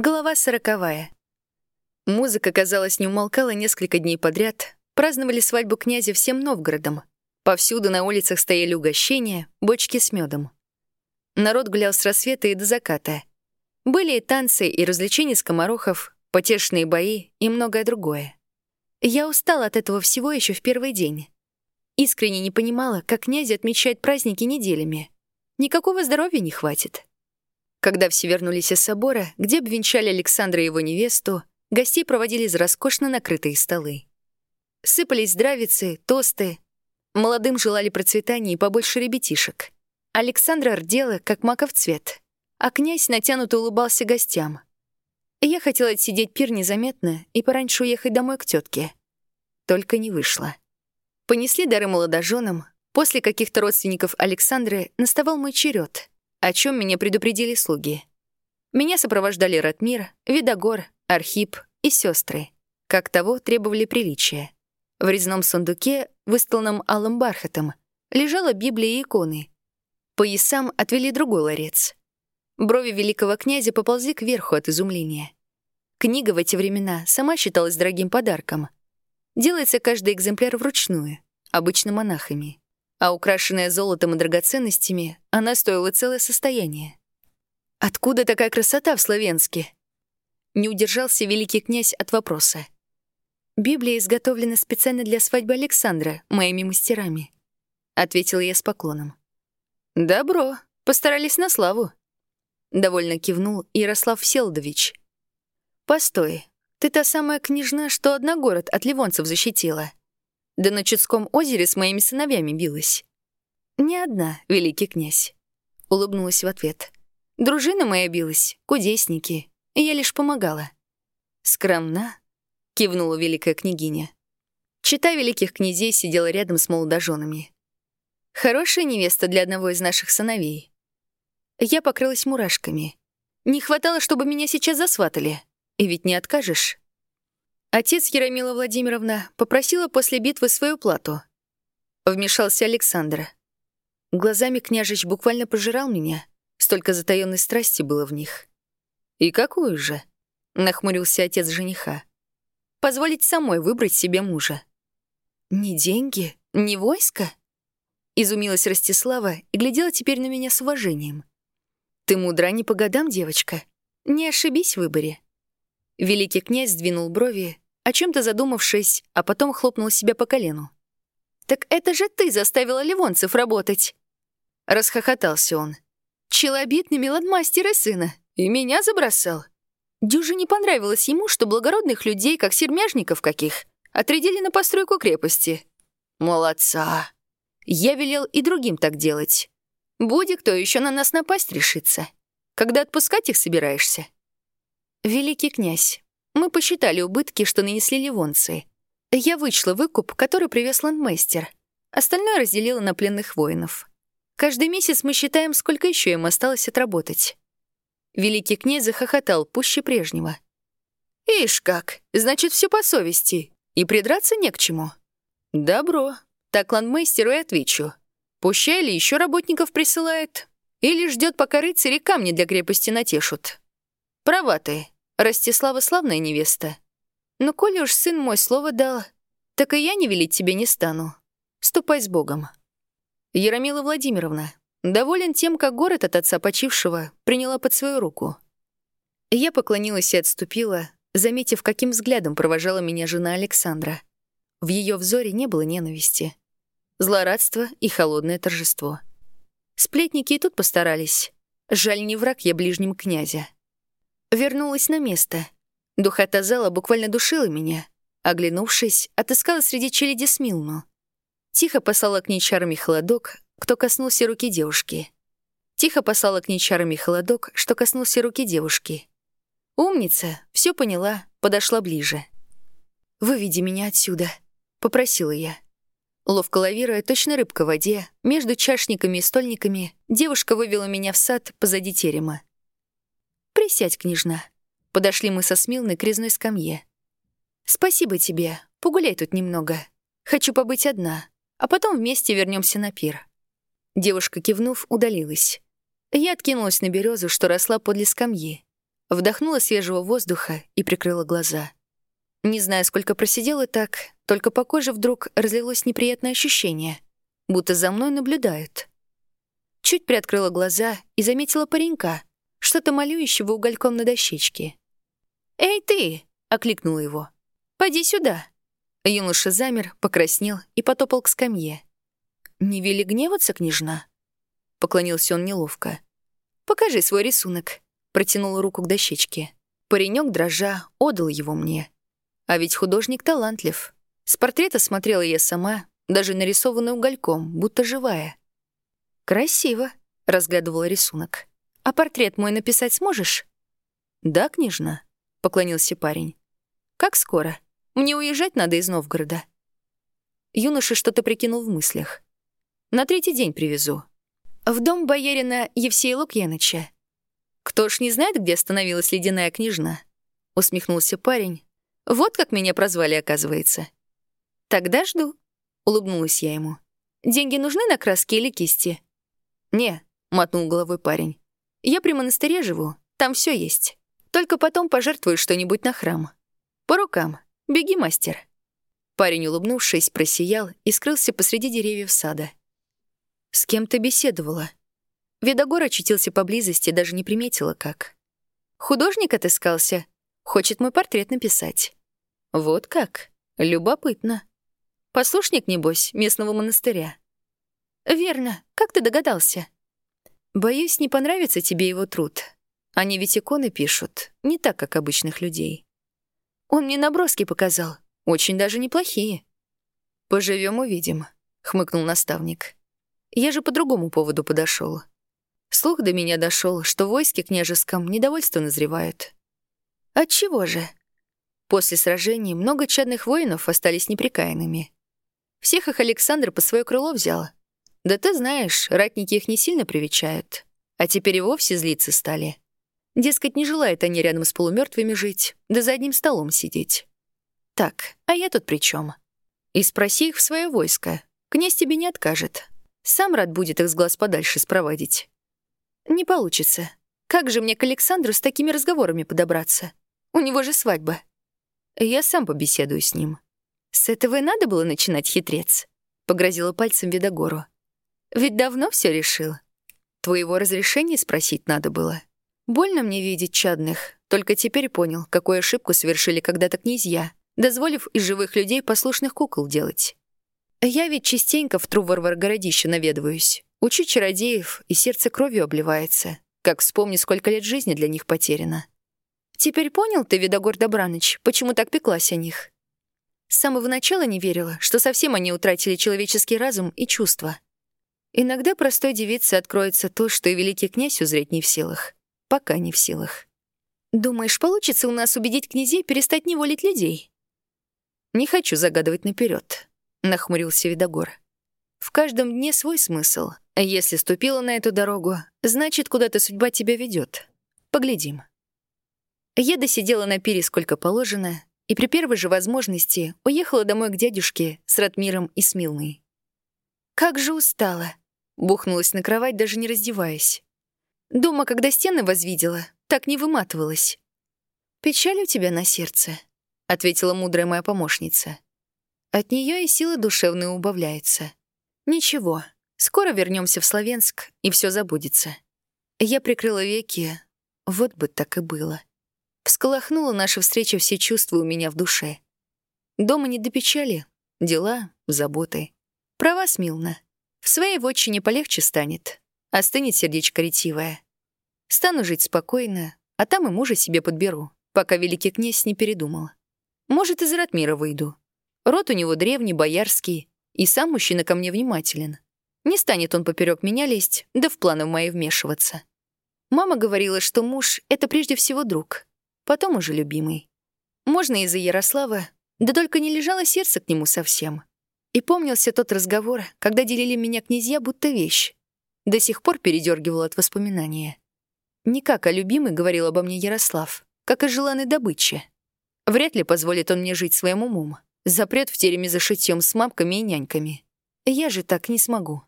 Глава сороковая. Музыка, казалось, не умолкала несколько дней подряд. Праздновали свадьбу князя всем Новгородом. Повсюду на улицах стояли угощения, бочки с медом. Народ гулял с рассвета и до заката. Были и танцы, и развлечения скоморохов, потешные бои и многое другое. Я устала от этого всего еще в первый день. Искренне не понимала, как князь отмечает праздники неделями. Никакого здоровья не хватит. Когда все вернулись из собора, где обвенчали Александра и его невесту, гостей проводили за роскошно накрытые столы. Сыпались здравицы, тосты. Молодым желали процветания и побольше ребятишек. Александра рдела, как маков цвет, а князь натянуто улыбался гостям. Я хотела отсидеть пир незаметно и пораньше уехать домой к тетке. Только не вышло. Понесли дары молодоженам. После каких-то родственников Александры наставал мой черед — о чем меня предупредили слуги. Меня сопровождали Ратмир, Видогор, Архип и сестры, как того требовали приличия. В резном сундуке, выстланном алым бархатом, лежала Библия и иконы. Поясам отвели другой ларец. Брови великого князя поползли кверху от изумления. Книга в эти времена сама считалась дорогим подарком. Делается каждый экземпляр вручную, обычно монахами а украшенная золотом и драгоценностями, она стоила целое состояние. Откуда такая красота в Словенске? Не удержался великий князь от вопроса. «Библия изготовлена специально для свадьбы Александра, моими мастерами», — ответила я с поклоном. «Добро, постарались на славу», — довольно кивнул Ярослав Селдович. «Постой, ты та самая княжна, что одногород от ливонцев защитила», да на Чудском озере с моими сыновьями билась. «Не одна, великий князь», — улыбнулась в ответ. «Дружина моя билась, кудесники, я лишь помогала». «Скромна», — кивнула великая княгиня. Чита великих князей сидела рядом с молодоженами. «Хорошая невеста для одного из наших сыновей». Я покрылась мурашками. Не хватало, чтобы меня сейчас засватали. И ведь не откажешь. Отец Яромила Владимировна попросила после битвы свою плату. Вмешался Александр. Глазами княжич буквально пожирал меня. Столько затаённой страсти было в них. «И какую же?» — нахмурился отец жениха. «Позволить самой выбрать себе мужа». «Не деньги, не войско?» Изумилась Ростислава и глядела теперь на меня с уважением. «Ты мудра не по годам, девочка. Не ошибись в выборе». Великий князь сдвинул брови, о чем то задумавшись, а потом хлопнул себя по колену. «Так это же ты заставила ливонцев работать!» Расхохотался он. «Челобитный мелодмастер сына. И меня забросал. Дюже не понравилось ему, что благородных людей, как сермяжников каких, отрядили на постройку крепости. Молодца! Я велел и другим так делать. Будет кто еще на нас напасть решится. Когда отпускать их собираешься?» «Великий князь, мы посчитали убытки, что нанесли ливонцы. Я вычла выкуп, который привез ландмейстер. Остальное разделила на пленных воинов. Каждый месяц мы считаем, сколько еще им осталось отработать». Великий князь захохотал пуще прежнего. «Ишь как, значит, все по совести, и придраться не к чему». «Добро, так ландмейстеру и отвечу. Пущай ли еще работников присылает, или ждет, пока рыцари камни для крепости натешут. Права ты, Ростислава славная невеста. Но коли уж сын мой слово дал, так и я не велить тебе не стану. Ступай с Богом. Яромила Владимировна, доволен тем, как город от отца почившего приняла под свою руку. Я поклонилась и отступила, заметив, каким взглядом провожала меня жена Александра. В ее взоре не было ненависти. Злорадство и холодное торжество. Сплетники и тут постарались. Жаль, не враг я ближним князя. Вернулась на место. Духота зала буквально душила меня. Оглянувшись, отыскала среди челяди Смилну. Тихо послала к ней чарами холодок, кто коснулся руки девушки. Тихо послала к ней чарами холодок, что коснулся руки девушки. Умница, все поняла, подошла ближе. «Выведи меня отсюда», — попросила я. Ловко лавируя, точно рыбка в воде, между чашниками и стольниками, девушка вывела меня в сад позади терема. «Присядь, княжна». Подошли мы со Смилной к резной скамье. «Спасибо тебе. Погуляй тут немного. Хочу побыть одна, а потом вместе вернемся на пир». Девушка, кивнув, удалилась. Я откинулась на березу, что росла подле скамьи. Вдохнула свежего воздуха и прикрыла глаза. Не знаю, сколько просидела так, только по коже вдруг разлилось неприятное ощущение, будто за мной наблюдают. Чуть приоткрыла глаза и заметила паренька, что-то малюющего угольком на дощечке. «Эй, ты!» — окликнула его. «Поди сюда!» Юноша замер, покраснел и потопал к скамье. «Не вели гневаться, княжна?» Поклонился он неловко. «Покажи свой рисунок», — протянула руку к дощечке. Паренек, дрожа, отдал его мне. А ведь художник талантлив. С портрета смотрела я сама, даже нарисованная угольком, будто живая. «Красиво», — разглядывала рисунок. «А портрет мой написать сможешь?» «Да, княжна», — поклонился парень. «Как скоро? Мне уезжать надо из Новгорода». Юноша что-то прикинул в мыслях. «На третий день привезу. В дом боярина Евсея Лукьяныча. Кто ж не знает, где остановилась ледяная княжна?» Усмехнулся парень. «Вот как меня прозвали, оказывается». «Тогда жду», — улыбнулась я ему. «Деньги нужны на краски или кисти?» «Не», — мотнул головой парень. «Я при монастыре живу, там все есть». Только потом пожертвую что-нибудь на храм. По рукам. Беги, мастер». Парень, улыбнувшись, просиял и скрылся посреди деревьев сада. «С кем ты беседовала?» Видогор очутился поблизости, даже не приметила как. «Художник отыскался. Хочет мой портрет написать». «Вот как? Любопытно. Послушник, небось, местного монастыря». «Верно. Как ты догадался?» «Боюсь, не понравится тебе его труд. Они ведь иконы пишут, не так, как обычных людей. Он мне наброски показал, очень даже неплохие. Поживем увидим, хмыкнул наставник. Я же по другому поводу подошел. Слух до меня дошел, что в войске княжеском недовольство назревает. Отчего же? После сражений много чадных воинов остались неприкаянными. Всех их Александр по свое крыло взял. Да ты знаешь, ратники их не сильно привечают. А теперь и вовсе злиться стали. Дескать, не желают они рядом с полумертвыми жить, да за одним столом сидеть. Так, а я тут при чем? И спроси их в свое войско. Князь тебе не откажет. Сам рад будет их с глаз подальше спровадить. Не получится. Как же мне к Александру с такими разговорами подобраться? У него же свадьба. Я сам побеседую с ним. С этого и надо было начинать, хитрец. Погрозила пальцем Видогору. Ведь давно все решил. Твоего разрешения спросить надо было. Больно мне видеть чадных. Только теперь понял, какую ошибку совершили когда-то князья, дозволив из живых людей послушных кукол делать. Я ведь частенько в Труварвар городище наведываюсь. Учу чародеев, и сердце кровью обливается. Как вспомни, сколько лет жизни для них потеряно. Теперь понял ты, Видогор Добраныч, почему так пеклась о них? С самого начала не верила, что совсем они утратили человеческий разум и чувства. Иногда простой девице откроется то, что и великий князь узреть не в силах. Пока не в силах. Думаешь, получится у нас убедить князей перестать неволить людей? Не хочу загадывать наперед, нахмурился Видогор. В каждом дне свой смысл. Если ступила на эту дорогу, значит, куда-то судьба тебя ведет. Поглядим. Я досидела на пире сколько положено, и при первой же возможности уехала домой к дядюшке с Ратмиром и Смилной. Как же устала. Бухнулась на кровать, даже не раздеваясь. Дома, когда стены возвидела, так не выматывалась. «Печаль у тебя на сердце», — ответила мудрая моя помощница. От нее и силы душевные убавляются. Ничего, скоро вернемся в Словенск, и все забудется. Я прикрыла веки, вот бы так и было. Всколохнула наша встреча все чувства у меня в душе. Дома не до печали, дела, заботы. Права, Смилна. В своей вотчине полегче станет. Остынет сердечко ретивое. Стану жить спокойно, а там и мужа себе подберу, пока великий князь не передумал. Может, из Ратмира выйду. Род у него древний, боярский, и сам мужчина ко мне внимателен. Не станет он поперек меня лезть, да в планы мои вмешиваться. Мама говорила, что муж — это прежде всего друг, потом уже любимый. Можно из-за Ярослава, да только не лежало сердце к нему совсем. И помнился тот разговор, когда делили меня князья будто вещь. До сих пор передергивал от воспоминания. Не как о любимой говорил обо мне Ярослав, как о желанной добыче. Вряд ли позволит он мне жить своим умом. Запрет в тереме за шитьем с мамками и няньками. Я же так не смогу.